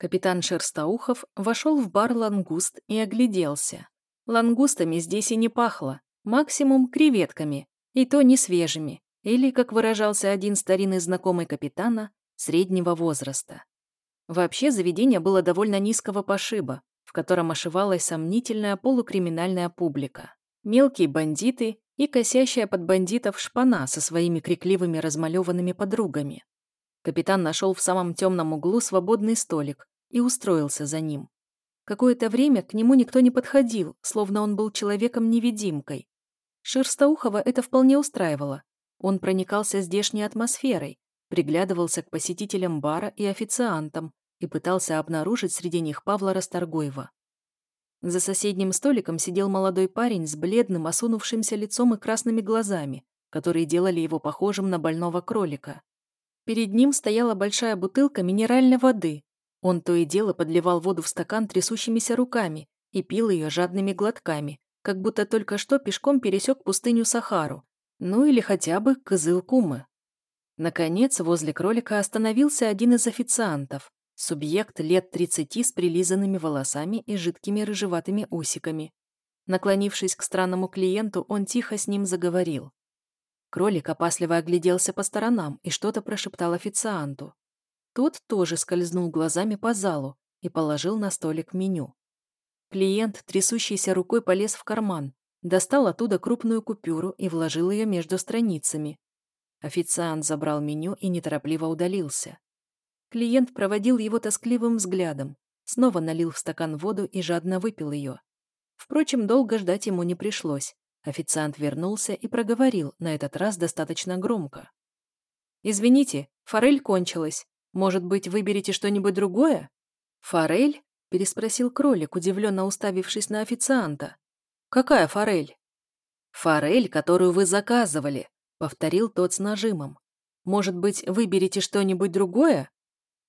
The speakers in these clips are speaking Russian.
Капитан Шерстоухов вошел в бар «Лангуст» и огляделся. Лангустами здесь и не пахло, максимум креветками, и то не свежими, или, как выражался один старинный знакомый капитана, среднего возраста. Вообще заведение было довольно низкого пошиба, в котором ошивалась сомнительная полукриминальная публика. Мелкие бандиты и косящая под бандитов шпана со своими крикливыми размалеванными подругами. Капитан нашел в самом темном углу свободный столик и устроился за ним. Какое-то время к нему никто не подходил, словно он был человеком-невидимкой. Шерстоухова это вполне устраивало. Он проникался здешней атмосферой, приглядывался к посетителям бара и официантам и пытался обнаружить среди них Павла Расторгуева. За соседним столиком сидел молодой парень с бледным, осунувшимся лицом и красными глазами, которые делали его похожим на больного кролика. Перед ним стояла большая бутылка минеральной воды. Он то и дело подливал воду в стакан трясущимися руками и пил ее жадными глотками, как будто только что пешком пересек пустыню Сахару, ну или хотя бы Кызыл-Кумы. Наконец, возле кролика остановился один из официантов, субъект лет 30 с прилизанными волосами и жидкими рыжеватыми усиками. Наклонившись к странному клиенту, он тихо с ним заговорил. Кролик опасливо огляделся по сторонам и что-то прошептал официанту. Тот тоже скользнул глазами по залу и положил на столик меню. Клиент, трясущийся рукой, полез в карман, достал оттуда крупную купюру и вложил ее между страницами. Официант забрал меню и неторопливо удалился. Клиент проводил его тоскливым взглядом, снова налил в стакан воду и жадно выпил ее. Впрочем, долго ждать ему не пришлось. Официант вернулся и проговорил, на этот раз достаточно громко. «Извините, форель кончилась. Может быть, выберете что-нибудь другое?» «Форель?» – переспросил кролик, удивленно уставившись на официанта. «Какая форель?» «Форель, которую вы заказывали», повторил тот с нажимом. «Может быть, выберете что-нибудь другое?»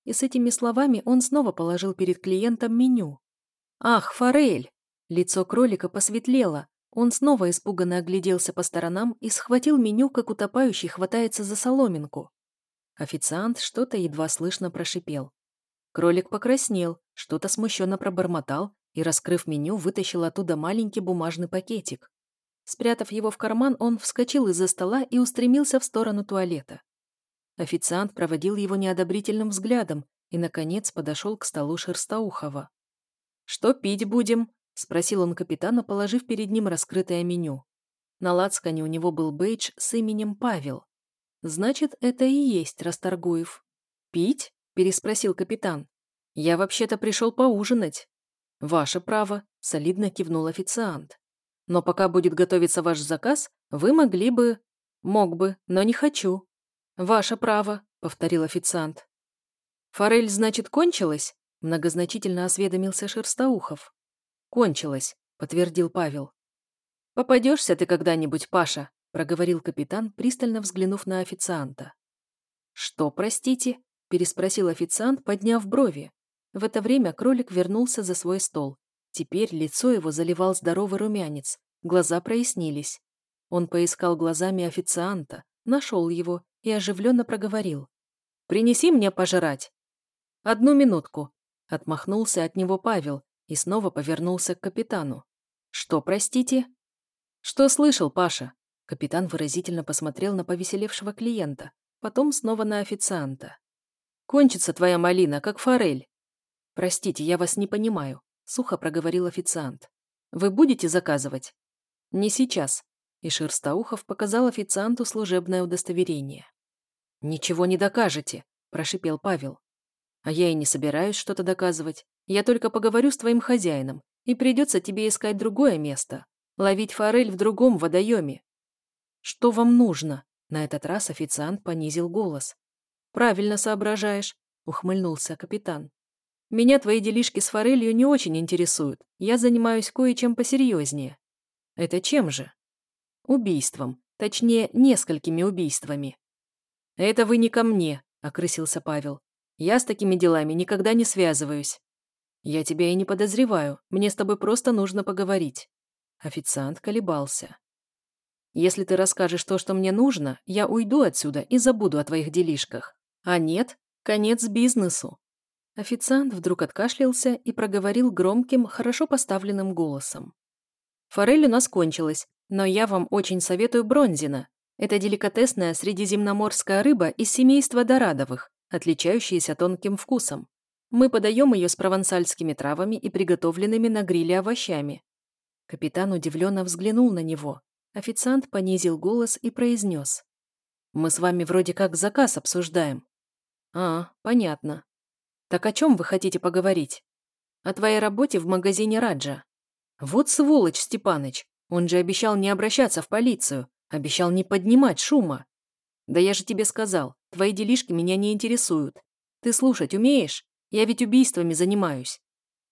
И с этими словами он снова положил перед клиентом меню. «Ах, форель!» Лицо кролика посветлело. Он снова испуганно огляделся по сторонам и схватил меню, как утопающий хватается за соломинку. Официант что-то едва слышно прошипел. Кролик покраснел, что-то смущенно пробормотал и, раскрыв меню, вытащил оттуда маленький бумажный пакетик. Спрятав его в карман, он вскочил из-за стола и устремился в сторону туалета. Официант проводил его неодобрительным взглядом и, наконец, подошел к столу Шерстоухова. «Что пить будем?» – спросил он капитана, положив перед ним раскрытое меню. На лацкане у него был бейдж с именем Павел. «Значит, это и есть Расторгуев». «Пить?» – переспросил капитан. «Я вообще-то пришел поужинать». «Ваше право», – солидно кивнул официант. Но пока будет готовиться ваш заказ, вы могли бы... Мог бы, но не хочу. Ваше право, повторил официант. Форель, значит, кончилась? Многозначительно осведомился Шерстоухов. Кончилась, подтвердил Павел. Попадешься ты когда-нибудь, Паша, проговорил капитан, пристально взглянув на официанта. Что, простите? переспросил официант, подняв брови. В это время кролик вернулся за свой стол. Теперь лицо его заливал здоровый румянец, глаза прояснились. Он поискал глазами официанта, нашел его и оживленно проговорил. «Принеси мне пожрать». «Одну минутку», — отмахнулся от него Павел и снова повернулся к капитану. «Что, простите?» «Что слышал, Паша?» Капитан выразительно посмотрел на повеселевшего клиента, потом снова на официанта. «Кончится твоя малина, как форель». «Простите, я вас не понимаю сухо проговорил официант. «Вы будете заказывать?» «Не сейчас», и Шерстоухов показал официанту служебное удостоверение. «Ничего не докажете», – прошипел Павел. «А я и не собираюсь что-то доказывать. Я только поговорю с твоим хозяином, и придется тебе искать другое место. Ловить форель в другом водоеме». «Что вам нужно?» На этот раз официант понизил голос. «Правильно соображаешь», – ухмыльнулся капитан. Меня твои делишки с форелью не очень интересуют. Я занимаюсь кое-чем посерьезнее. Это чем же? Убийством. Точнее, несколькими убийствами. Это вы не ко мне, окрысился Павел. Я с такими делами никогда не связываюсь. Я тебя и не подозреваю. Мне с тобой просто нужно поговорить. Официант колебался. Если ты расскажешь то, что мне нужно, я уйду отсюда и забуду о твоих делишках. А нет, конец бизнесу. Официант вдруг откашлялся и проговорил громким, хорошо поставленным голосом. «Форель у нас кончилась, но я вам очень советую бронзина. Это деликатесная средиземноморская рыба из семейства дорадовых, отличающаяся тонким вкусом. Мы подаем ее с провансальскими травами и приготовленными на гриле овощами». Капитан удивленно взглянул на него. Официант понизил голос и произнес. «Мы с вами вроде как заказ обсуждаем». «А, понятно. Так о чем вы хотите поговорить? О твоей работе в магазине Раджа. Вот сволочь, Степаныч. Он же обещал не обращаться в полицию. Обещал не поднимать шума. Да я же тебе сказал, твои делишки меня не интересуют. Ты слушать умеешь? Я ведь убийствами занимаюсь.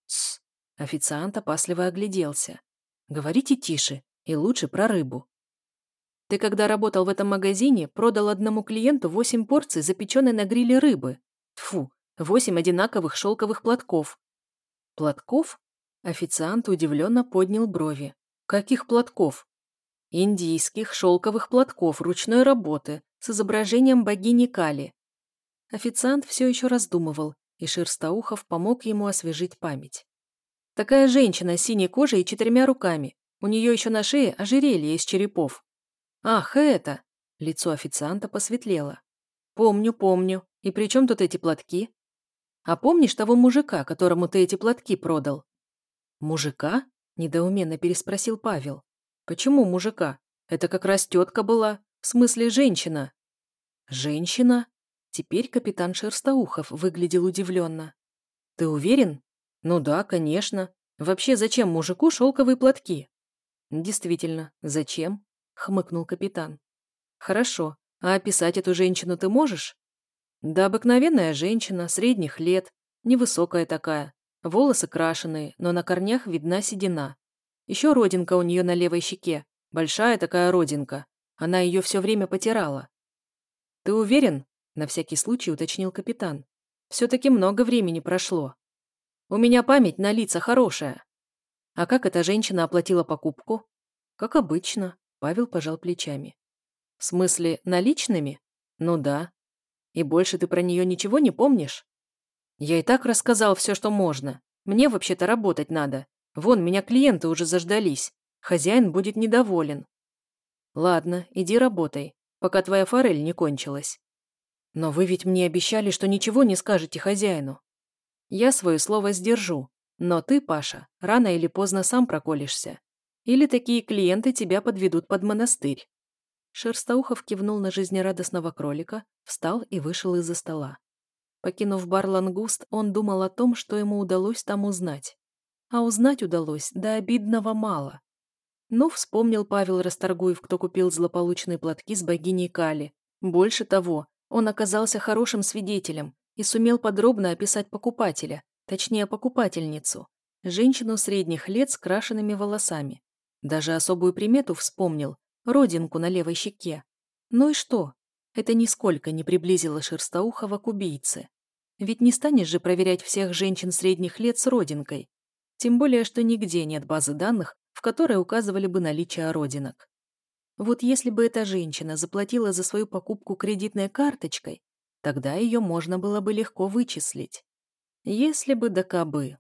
Тсс. Официант опасливо огляделся. Говорите тише и лучше про рыбу. Ты когда работал в этом магазине, продал одному клиенту восемь порций запеченной на гриле рыбы. Тфу, восемь одинаковых шелковых платков. Платков? Официант удивленно поднял брови. Каких платков? Индийских шелковых платков ручной работы с изображением богини Кали. Официант все еще раздумывал, и Шерстоухов помог ему освежить память. Такая женщина с синей кожей и четырьмя руками. У нее еще на шее ожерелье из черепов. «Ах, это!» Лицо официанта посветлело. «Помню, помню. И при чем тут эти платки?» «А помнишь того мужика, которому ты эти платки продал?» «Мужика?» – недоуменно переспросил Павел. «Почему мужика? Это как раз тетка была. В смысле, женщина». «Женщина?» Теперь капитан Шерстоухов выглядел удивленно. «Ты уверен?» «Ну да, конечно. Вообще, зачем мужику шелковые платки?» «Действительно, зачем?» хмыкнул капитан. Хорошо. А описать эту женщину ты можешь? Да обыкновенная женщина, средних лет, невысокая такая. Волосы крашеные, но на корнях видна седина. Еще родинка у нее на левой щеке. Большая такая родинка. Она ее все время потирала. «Ты уверен?» – на всякий случай уточнил капитан. «Все-таки много времени прошло. У меня память на лица хорошая. А как эта женщина оплатила покупку? Как обычно. Павел пожал плечами. «В смысле, наличными? Ну да. И больше ты про нее ничего не помнишь? Я и так рассказал все, что можно. Мне вообще-то работать надо. Вон, меня клиенты уже заждались. Хозяин будет недоволен. Ладно, иди работай, пока твоя форель не кончилась. Но вы ведь мне обещали, что ничего не скажете хозяину. Я свое слово сдержу, но ты, Паша, рано или поздно сам проколешься. Или такие клиенты тебя подведут под монастырь». Шерстоухов кивнул на жизнерадостного кролика, встал и вышел из-за стола. Покинув бар «Лангуст», он думал о том, что ему удалось там узнать. А узнать удалось до обидного мало. Ну, вспомнил Павел Расторгуев, кто купил злополучные платки с богиней Кали. Больше того, он оказался хорошим свидетелем и сумел подробно описать покупателя, точнее покупательницу, женщину средних лет с крашенными волосами, даже особую примету вспомнил, родинку на левой щеке. Ну и что? Это нисколько не приблизило Шерстоухова к убийце. Ведь не станешь же проверять всех женщин средних лет с родинкой. Тем более, что нигде нет базы данных, в которой указывали бы наличие родинок. Вот если бы эта женщина заплатила за свою покупку кредитной карточкой, тогда ее можно было бы легко вычислить. Если бы да кабы.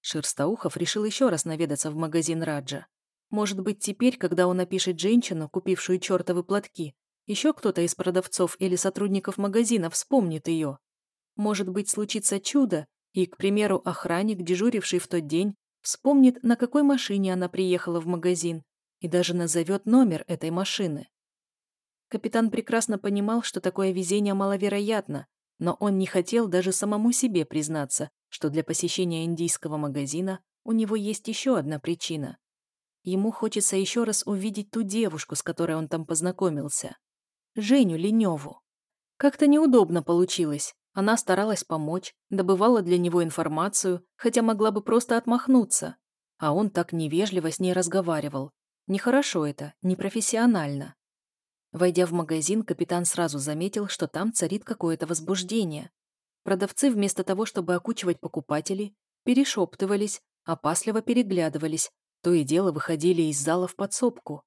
Шерстоухов решил еще раз наведаться в магазин Раджа. Может быть, теперь, когда он напишет женщину, купившую чертовы платки, еще кто-то из продавцов или сотрудников магазина вспомнит ее. Может быть, случится чудо, и, к примеру, охранник, дежуривший в тот день, вспомнит, на какой машине она приехала в магазин, и даже назовет номер этой машины. Капитан прекрасно понимал, что такое везение маловероятно, но он не хотел даже самому себе признаться, что для посещения индийского магазина у него есть еще одна причина. Ему хочется еще раз увидеть ту девушку, с которой он там познакомился. Женю Леневу. Как-то неудобно получилось. Она старалась помочь, добывала для него информацию, хотя могла бы просто отмахнуться. А он так невежливо с ней разговаривал. Нехорошо это, непрофессионально. Войдя в магазин, капитан сразу заметил, что там царит какое-то возбуждение. Продавцы вместо того, чтобы окучивать покупателей, перешептывались, опасливо переглядывались, то и дело выходили из зала в подсобку.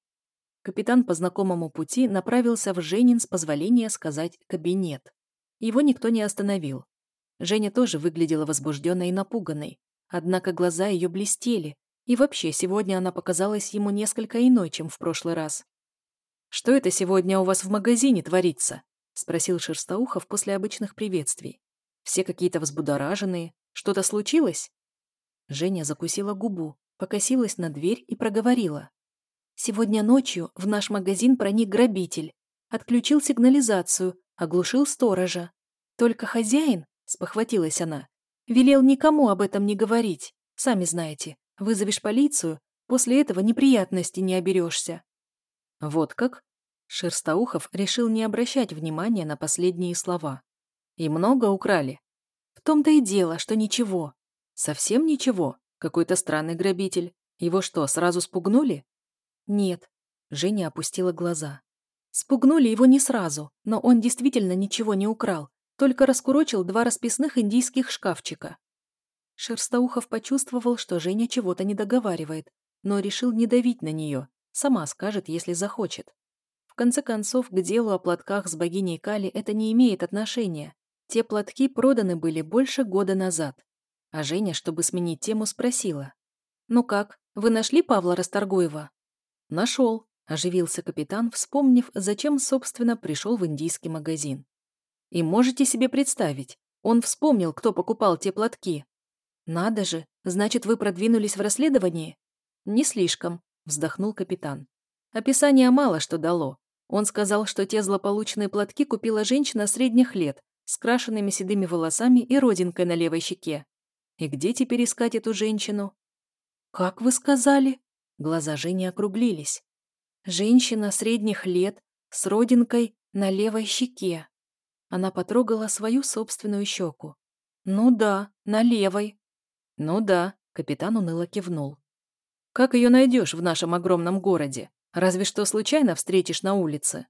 Капитан по знакомому пути направился в Женин с позволения сказать «кабинет». Его никто не остановил. Женя тоже выглядела возбужденной и напуганной. Однако глаза ее блестели, и вообще сегодня она показалась ему несколько иной, чем в прошлый раз. «Что это сегодня у вас в магазине творится?» — спросил Шерстоухов после обычных приветствий. «Все какие-то взбудораженные. Что-то случилось?» Женя закусила губу, покосилась на дверь и проговорила. «Сегодня ночью в наш магазин проник грабитель. Отключил сигнализацию, оглушил сторожа. Только хозяин, — спохватилась она, — велел никому об этом не говорить. Сами знаете, вызовешь полицию, после этого неприятностей не оберешься. Вот как? Шерстоухов решил не обращать внимания на последние слова. И много украли? В том-то и дело, что ничего. Совсем ничего? Какой-то странный грабитель. Его что, сразу спугнули? Нет. Женя опустила глаза. Спугнули его не сразу, но он действительно ничего не украл, только раскурочил два расписных индийских шкафчика. Шерстоухов почувствовал, что Женя чего-то не договаривает, но решил не давить на нее, сама скажет, если захочет. В конце концов, к делу о платках с богиней Кали это не имеет отношения. Те платки проданы были больше года назад. А Женя, чтобы сменить тему, спросила. «Ну как, вы нашли Павла Расторгуева?» «Нашел», – оживился капитан, вспомнив, зачем, собственно, пришел в индийский магазин. «И можете себе представить, он вспомнил, кто покупал те платки». «Надо же, значит, вы продвинулись в расследовании?» «Не слишком», – вздохнул капитан. Описание мало что дало. Он сказал, что те злополучные платки купила женщина средних лет, с крашенными седыми волосами и родинкой на левой щеке. И где теперь искать эту женщину? «Как вы сказали?» Глаза Жени округлились. «Женщина средних лет, с родинкой на левой щеке». Она потрогала свою собственную щеку. «Ну да, на левой». «Ну да», — капитан уныло кивнул. «Как ее найдешь в нашем огромном городе? Разве что случайно встретишь на улице».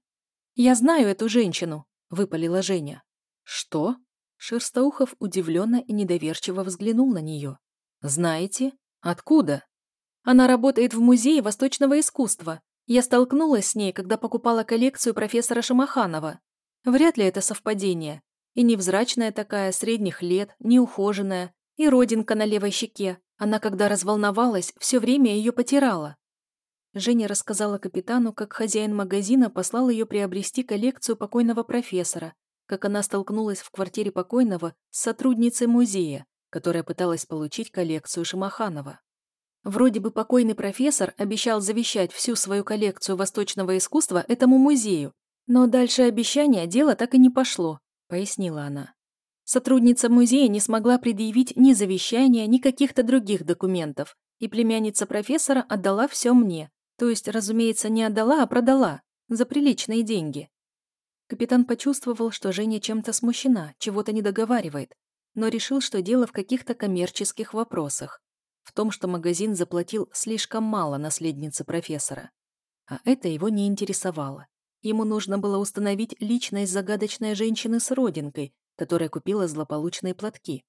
«Я знаю эту женщину», — выпалила Женя. «Что?» Шерстоухов удивленно и недоверчиво взглянул на нее. «Знаете? Откуда?» «Она работает в Музее восточного искусства. Я столкнулась с ней, когда покупала коллекцию профессора Шамаханова. Вряд ли это совпадение. И невзрачная такая, средних лет, неухоженная, и родинка на левой щеке. Она, когда разволновалась, все время ее потирала. Женя рассказала капитану, как хозяин магазина послал ее приобрести коллекцию покойного профессора, как она столкнулась в квартире покойного с сотрудницей музея, которая пыталась получить коллекцию Шамаханова. Вроде бы покойный профессор обещал завещать всю свою коллекцию восточного искусства этому музею, но дальше обещания дело так и не пошло, пояснила она. Сотрудница музея не смогла предъявить ни завещания, ни каких-то других документов, и племянница профессора отдала все мне, то есть, разумеется, не отдала, а продала, за приличные деньги. Капитан почувствовал, что Женя чем-то смущена, чего-то не договаривает, но решил, что дело в каких-то коммерческих вопросах, в том, что магазин заплатил слишком мало наследнице профессора. А это его не интересовало. Ему нужно было установить личность загадочной женщины с родинкой, которая купила злополучные платки.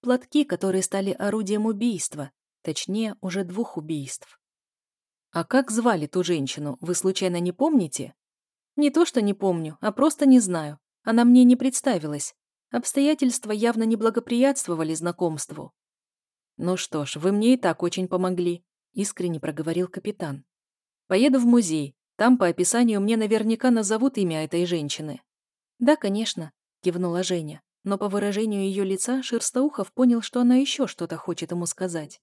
Платки, которые стали орудием убийства, точнее, уже двух убийств. «А как звали ту женщину, вы случайно не помните?» Не то, что не помню, а просто не знаю. Она мне не представилась. Обстоятельства явно не благоприятствовали знакомству. «Ну что ж, вы мне и так очень помогли», — искренне проговорил капитан. «Поеду в музей. Там по описанию мне наверняка назовут имя этой женщины». «Да, конечно», — кивнула Женя. Но по выражению ее лица Шерстоухов понял, что она еще что-то хочет ему сказать.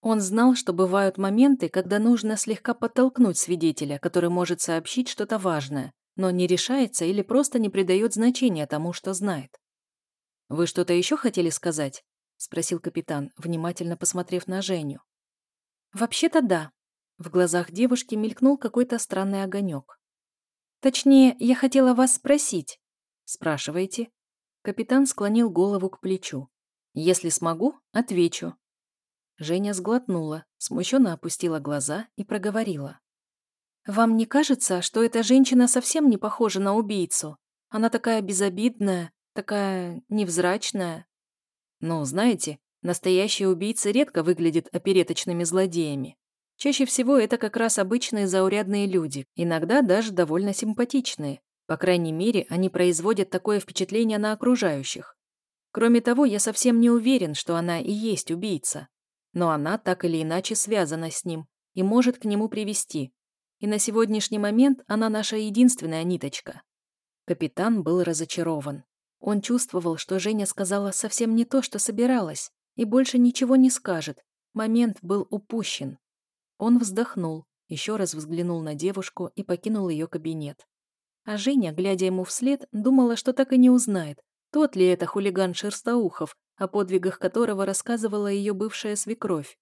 Он знал, что бывают моменты, когда нужно слегка подтолкнуть свидетеля, который может сообщить что-то важное, но не решается или просто не придает значения тому, что знает. «Вы что-то еще хотели сказать?» — спросил капитан, внимательно посмотрев на Женю. «Вообще-то да». В глазах девушки мелькнул какой-то странный огонек. «Точнее, я хотела вас спросить». «Спрашивайте». Капитан склонил голову к плечу. «Если смогу, отвечу. Женя сглотнула, смущенно опустила глаза и проговорила. «Вам не кажется, что эта женщина совсем не похожа на убийцу? Она такая безобидная, такая невзрачная». «Ну, знаете, настоящие убийцы редко выглядят опереточными злодеями. Чаще всего это как раз обычные заурядные люди, иногда даже довольно симпатичные. По крайней мере, они производят такое впечатление на окружающих. Кроме того, я совсем не уверен, что она и есть убийца. Но она так или иначе связана с ним и может к нему привести. И на сегодняшний момент она наша единственная ниточка. Капитан был разочарован. Он чувствовал, что Женя сказала совсем не то, что собиралась, и больше ничего не скажет. Момент был упущен. Он вздохнул, еще раз взглянул на девушку и покинул ее кабинет. А Женя, глядя ему вслед, думала, что так и не узнает, тот ли это хулиган Шерстоухов, о подвигах которого рассказывала ее бывшая свекровь.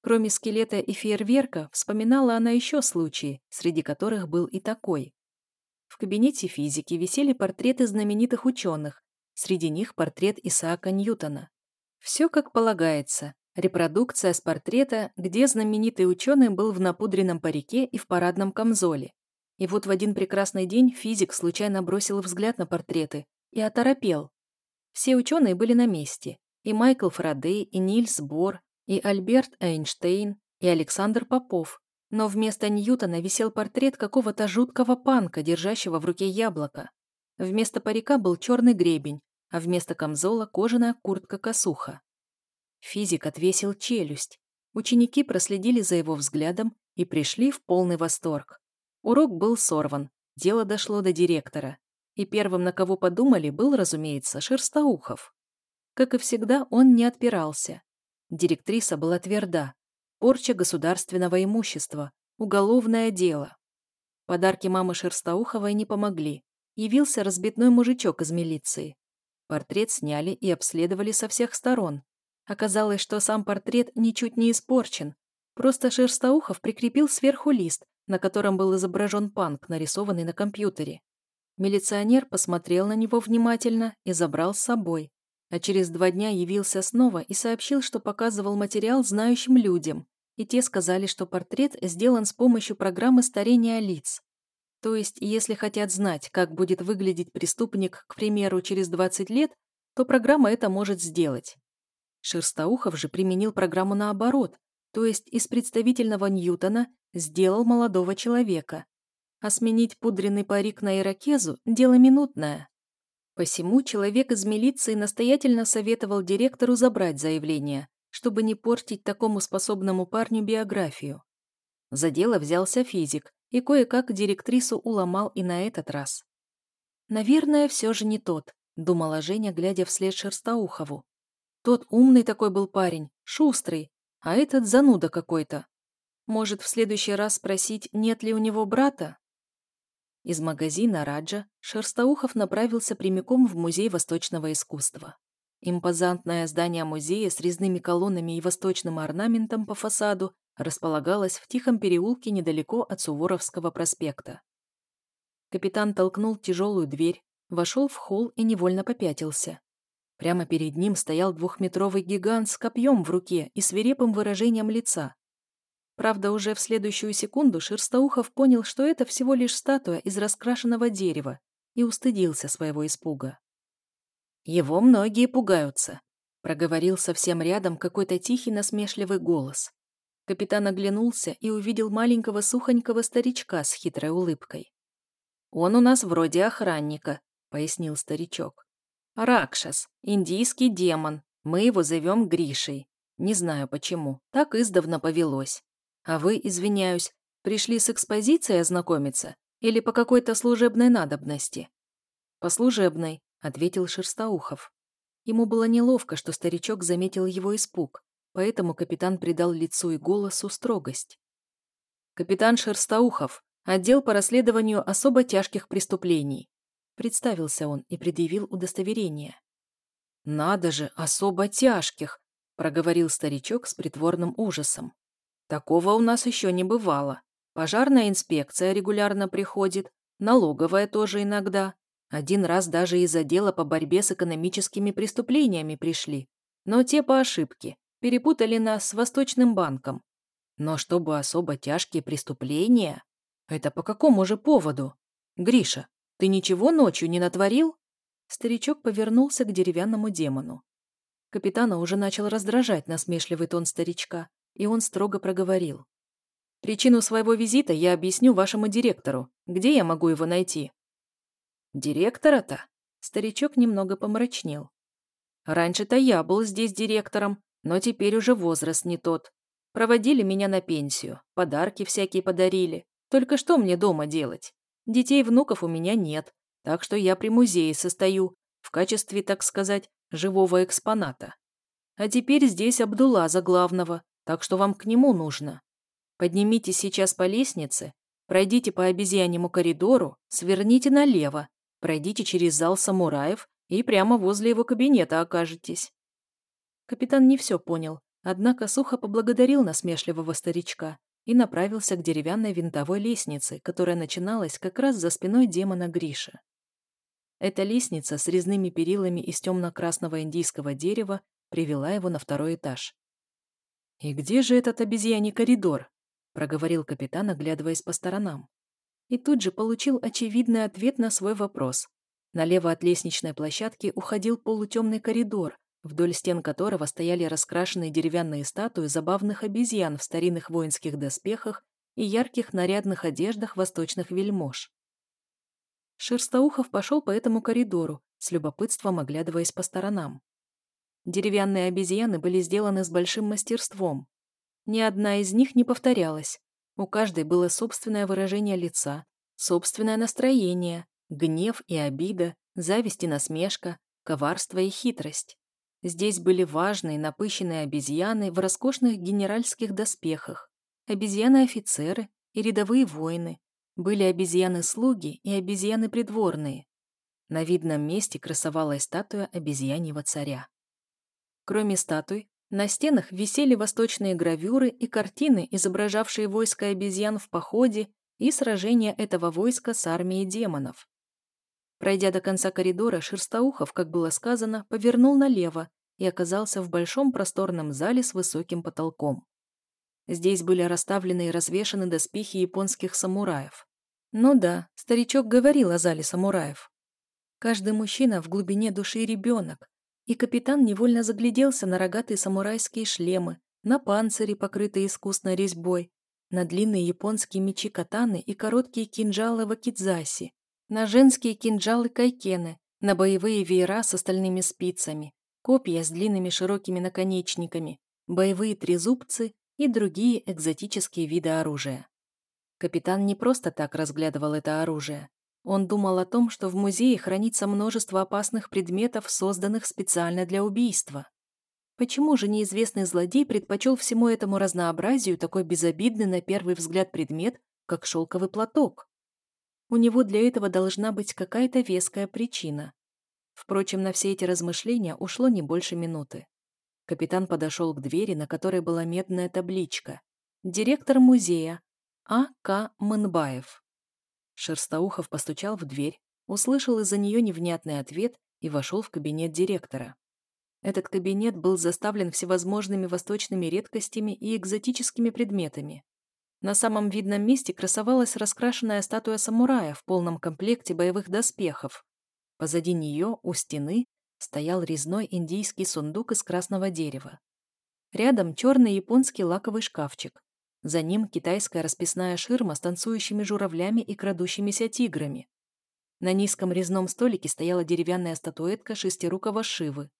Кроме скелета и фейерверка, вспоминала она еще случаи, среди которых был и такой. В кабинете физики висели портреты знаменитых ученых, среди них портрет Исаака Ньютона. Все как полагается. Репродукция с портрета, где знаменитый ученый был в напудренном парике и в парадном камзоле. И вот в один прекрасный день физик случайно бросил взгляд на портреты и оторопел. Все ученые были на месте. И Майкл Фарадей, и Нильс Бор, и Альберт Эйнштейн, и Александр Попов. Но вместо Ньютона висел портрет какого-то жуткого панка, держащего в руке яблоко. Вместо парика был черный гребень, а вместо камзола кожаная куртка-косуха. Физик отвесил челюсть. Ученики проследили за его взглядом и пришли в полный восторг. Урок был сорван, дело дошло до директора. И первым, на кого подумали, был, разумеется, Шерстоухов. Как и всегда, он не отпирался. Директриса была тверда. Порча государственного имущества, уголовное дело. Подарки мамы Шерстоуховой не помогли. Явился разбитной мужичок из милиции. Портрет сняли и обследовали со всех сторон. Оказалось, что сам портрет ничуть не испорчен. Просто Шерстоухов прикрепил сверху лист, на котором был изображен панк, нарисованный на компьютере. Милиционер посмотрел на него внимательно и забрал с собой, а через два дня явился снова и сообщил, что показывал материал знающим людям, и те сказали, что портрет сделан с помощью программы старения лиц. То есть, если хотят знать, как будет выглядеть преступник, к примеру, через 20 лет, то программа это может сделать. Шерстоухов же применил программу наоборот, то есть из представительного Ньютона сделал молодого человека, а сменить пудренный парик на ирокезу – дело минутное. Посему человек из милиции настоятельно советовал директору забрать заявление, чтобы не портить такому способному парню биографию. За дело взялся физик, и кое-как директрису уломал и на этот раз. «Наверное, все же не тот», – думала Женя, глядя вслед Шерстоухову. «Тот умный такой был парень, шустрый, а этот зануда какой-то. Может, в следующий раз спросить, нет ли у него брата?» Из магазина «Раджа» Шерстоухов направился прямиком в Музей восточного искусства. Импозантное здание музея с резными колоннами и восточным орнаментом по фасаду располагалось в тихом переулке недалеко от Суворовского проспекта. Капитан толкнул тяжелую дверь, вошел в холл и невольно попятился. Прямо перед ним стоял двухметровый гигант с копьем в руке и свирепым выражением лица. Правда, уже в следующую секунду Шерстоухов понял, что это всего лишь статуя из раскрашенного дерева, и устыдился своего испуга. «Его многие пугаются», — проговорил совсем рядом какой-то тихий насмешливый голос. Капитан оглянулся и увидел маленького сухонького старичка с хитрой улыбкой. «Он у нас вроде охранника», — пояснил старичок. «Ракшас, индийский демон, мы его зовем Гришей. Не знаю почему, так издавна повелось. А вы, извиняюсь, пришли с экспозицией ознакомиться или по какой-то служебной надобности? По служебной, ответил Шерстоухов. Ему было неловко, что старичок заметил его испуг, поэтому капитан придал лицу и голосу строгость. «Капитан Шерстоухов, отдел по расследованию особо тяжких преступлений», представился он и предъявил удостоверение. «Надо же, особо тяжких!» проговорил старичок с притворным ужасом. Такого у нас еще не бывало. Пожарная инспекция регулярно приходит, налоговая тоже иногда. Один раз даже из отдела по борьбе с экономическими преступлениями пришли. Но те по ошибке. Перепутали нас с Восточным банком. Но чтобы особо тяжкие преступления... Это по какому же поводу? Гриша, ты ничего ночью не натворил? Старичок повернулся к деревянному демону. Капитана уже начал раздражать насмешливый тон старичка, и он строго проговорил. «Причину своего визита я объясню вашему директору. Где я могу его найти?» «Директора-то?» Старичок немного помрачнел. Раньше-то я был здесь директором, но теперь уже возраст не тот. Проводили меня на пенсию, подарки всякие подарили. Только что мне дома делать? Детей и внуков у меня нет, так что я при музее состою, в качестве, так сказать, живого экспоната. А теперь здесь Абдулла за главного, так что вам к нему нужно. Поднимитесь сейчас по лестнице, пройдите по обезьяньему коридору, сверните налево, пройдите через зал самураев и прямо возле его кабинета окажетесь. Капитан не все понял, однако сухо поблагодарил насмешливого старичка и направился к деревянной винтовой лестнице, которая начиналась как раз за спиной демона Гриша. Эта лестница с резными перилами из темно-красного индийского дерева привела его на второй этаж. «И где же этот обезьяний коридор?» – проговорил капитан, оглядываясь по сторонам. И тут же получил очевидный ответ на свой вопрос. Налево от лестничной площадки уходил полутемный коридор, вдоль стен которого стояли раскрашенные деревянные статуи забавных обезьян в старинных воинских доспехах и ярких нарядных одеждах восточных вельмож. Шерстоухов пошел по этому коридору, с любопытством оглядываясь по сторонам. Деревянные обезьяны были сделаны с большим мастерством. Ни одна из них не повторялась. У каждой было собственное выражение лица, собственное настроение, гнев и обида, зависть и насмешка, коварство и хитрость. Здесь были важные, напыщенные обезьяны в роскошных генеральских доспехах, обезьяны-офицеры и рядовые воины, были обезьяны-слуги и обезьяны-придворные. На видном месте красовалась статуя обезьяньего царя. Кроме статуй, на стенах висели восточные гравюры и картины, изображавшие войско обезьян в походе и сражение этого войска с армией демонов. Пройдя до конца коридора, Шерстоухов, как было сказано, повернул налево и оказался в большом просторном зале с высоким потолком. Здесь были расставлены и развешаны доспехи японских самураев. Ну да, старичок говорил о зале самураев. Каждый мужчина в глубине души ребенок, и капитан невольно загляделся на рогатые самурайские шлемы, на панцири, покрытые искусной резьбой, на длинные японские мечи-катаны и короткие кинжалы вакидзаси, на женские кинжалы-кайкены, на боевые веера с остальными спицами, копья с длинными широкими наконечниками, боевые трезубцы и другие экзотические виды оружия. Капитан не просто так разглядывал это оружие. Он думал о том, что в музее хранится множество опасных предметов, созданных специально для убийства. Почему же неизвестный злодей предпочел всему этому разнообразию такой безобидный на первый взгляд предмет, как шелковый платок? У него для этого должна быть какая-то веская причина. Впрочем, на все эти размышления ушло не больше минуты. Капитан подошел к двери, на которой была медная табличка. «Директор музея. А. К. Мынбаев». Шерстоухов постучал в дверь, услышал из-за нее невнятный ответ и вошел в кабинет директора. Этот кабинет был заставлен всевозможными восточными редкостями и экзотическими предметами. На самом видном месте красовалась раскрашенная статуя самурая в полном комплекте боевых доспехов. Позади нее, у стены, стоял резной индийский сундук из красного дерева. Рядом черный японский лаковый шкафчик. За ним китайская расписная ширма с танцующими журавлями и крадущимися тиграми. На низком резном столике стояла деревянная статуэтка шестирукого Шивы.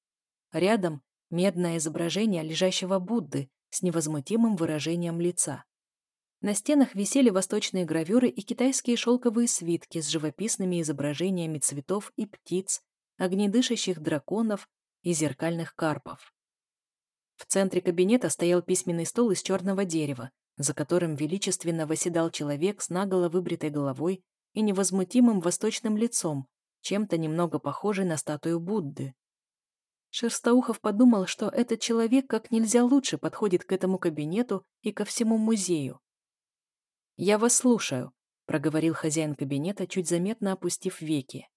Рядом медное изображение лежащего Будды с невозмутимым выражением лица. На стенах висели восточные гравюры и китайские шелковые свитки с живописными изображениями цветов и птиц, огнедышащих драконов и зеркальных карпов. В центре кабинета стоял письменный стол из черного дерева, за которым величественно восседал человек с наголо выбритой головой и невозмутимым восточным лицом, чем-то немного похожий на статую Будды. Шерстоухов подумал, что этот человек как нельзя лучше подходит к этому кабинету и ко всему музею. «Я вас слушаю», — проговорил хозяин кабинета, чуть заметно опустив веки.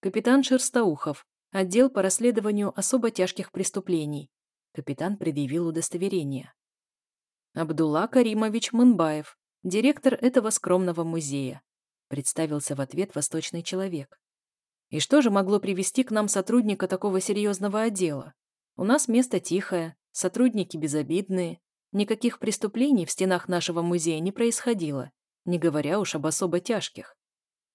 «Капитан Шерстоухов, отдел по расследованию особо тяжких преступлений». Капитан предъявил удостоверение. Абдулла Каримович Мунбаев, директор этого скромного музея, представился в ответ восточный человек. И что же могло привести к нам сотрудника такого серьезного отдела? У нас место тихое, сотрудники безобидные, никаких преступлений в стенах нашего музея не происходило, не говоря уж об особо тяжких.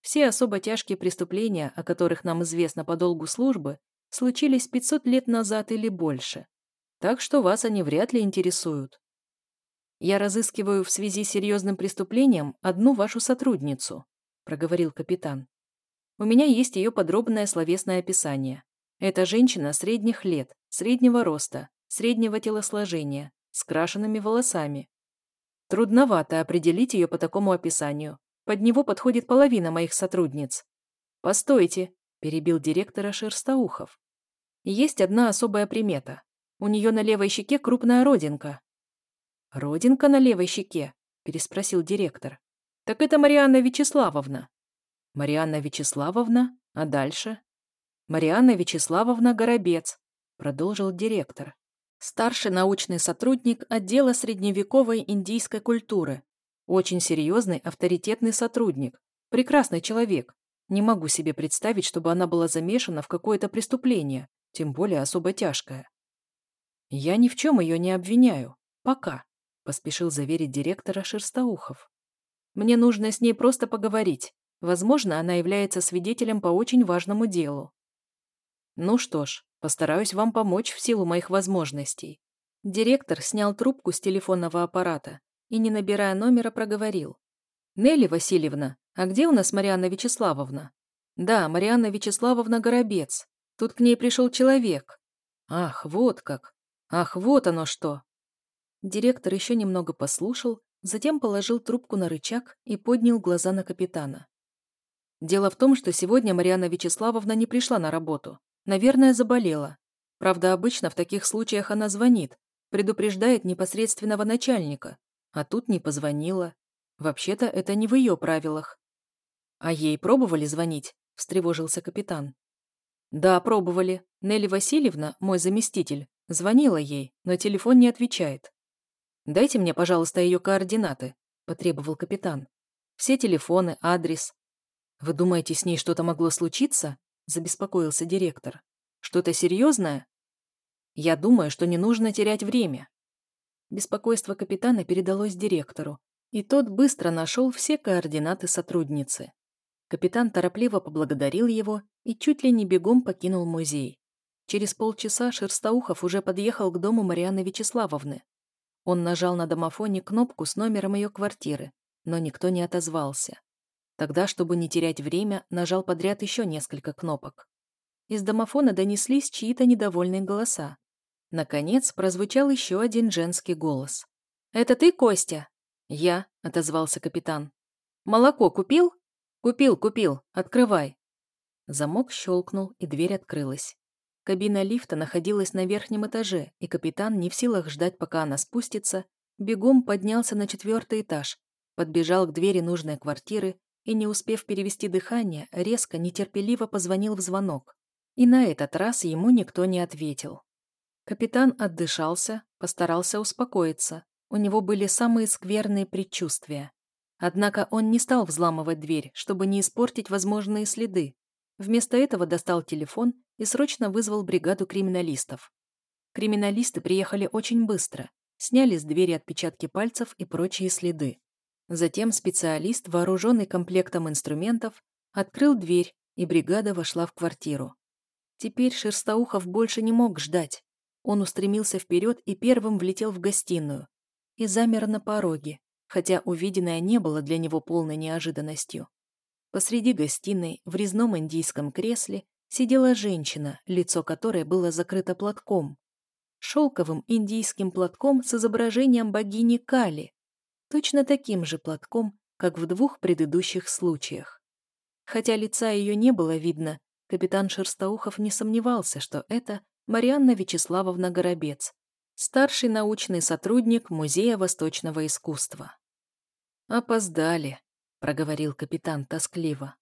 Все особо тяжкие преступления, о которых нам известно по долгу службы, случились 500 лет назад или больше. Так что вас они вряд ли интересуют. Я разыскиваю в связи с серьезным преступлением одну вашу сотрудницу, проговорил капитан. У меня есть ее подробное словесное описание. Это женщина средних лет, среднего роста, среднего телосложения, с крашенными волосами. Трудновато определить ее по такому описанию. Под него подходит половина моих сотрудниц. «Постойте», – перебил директора Шерстоухов. «Есть одна особая примета. У нее на левой щеке крупная родинка». «Родинка на левой щеке?» – переспросил директор. «Так это Марианна Вячеславовна». «Марианна Вячеславовна? А дальше?» «Марианна Вячеславовна Горобец», — продолжил директор. «Старший научный сотрудник отдела средневековой индийской культуры. Очень серьезный, авторитетный сотрудник. Прекрасный человек. Не могу себе представить, чтобы она была замешана в какое-то преступление, тем более особо тяжкое». «Я ни в чем ее не обвиняю. Пока», — поспешил заверить директора Шерстоухов. «Мне нужно с ней просто поговорить. Возможно, она является свидетелем по очень важному делу. Ну что ж, постараюсь вам помочь в силу моих возможностей. Директор снял трубку с телефонного аппарата и, не набирая номера, проговорил. «Нелли Васильевна, а где у нас Марианна Вячеславовна?» «Да, Марианна Вячеславовна Горобец. Тут к ней пришел человек». «Ах, вот как! Ах, вот оно что!» Директор еще немного послушал, затем положил трубку на рычаг и поднял глаза на капитана. «Дело в том, что сегодня Марианна Вячеславовна не пришла на работу. Наверное, заболела. Правда, обычно в таких случаях она звонит, предупреждает непосредственного начальника, а тут не позвонила. Вообще-то это не в ее правилах. А ей пробовали звонить? встревожился капитан. Да, пробовали. Нелли Васильевна, мой заместитель, звонила ей, но телефон не отвечает. Дайте мне, пожалуйста, ее координаты, потребовал капитан. Все телефоны, адрес. Вы думаете, с ней что-то могло случиться? Забеспокоился директор. «Что-то серьезное?» «Я думаю, что не нужно терять время». Беспокойство капитана передалось директору, и тот быстро нашел все координаты сотрудницы. Капитан торопливо поблагодарил его и чуть ли не бегом покинул музей. Через полчаса Шерстоухов уже подъехал к дому Марианы Вячеславовны. Он нажал на домофоне кнопку с номером ее квартиры, но никто не отозвался. Тогда, чтобы не терять время, нажал подряд еще несколько кнопок. Из домофона донеслись чьи-то недовольные голоса. Наконец прозвучал еще один женский голос. «Это ты, Костя?» «Я», — отозвался капитан. «Молоко купил?» «Купил, купил. Открывай». Замок щелкнул, и дверь открылась. Кабина лифта находилась на верхнем этаже, и капитан, не в силах ждать, пока она спустится, бегом поднялся на четвертый этаж, подбежал к двери нужной квартиры и, не успев перевести дыхание, резко, нетерпеливо позвонил в звонок. И на этот раз ему никто не ответил. Капитан отдышался, постарался успокоиться. У него были самые скверные предчувствия. Однако он не стал взламывать дверь, чтобы не испортить возможные следы. Вместо этого достал телефон и срочно вызвал бригаду криминалистов. Криминалисты приехали очень быстро, сняли с двери отпечатки пальцев и прочие следы. Затем специалист, вооруженный комплектом инструментов, открыл дверь, и бригада вошла в квартиру. Теперь Шерстоухов больше не мог ждать. Он устремился вперед и первым влетел в гостиную. И замер на пороге, хотя увиденное не было для него полной неожиданностью. Посреди гостиной, в резном индийском кресле, сидела женщина, лицо которой было закрыто платком. Шелковым индийским платком с изображением богини Кали, точно таким же платком, как в двух предыдущих случаях. Хотя лица ее не было видно, капитан Шерстоухов не сомневался, что это Марианна Вячеславовна Горобец, старший научный сотрудник Музея восточного искусства. «Опоздали», — проговорил капитан тоскливо.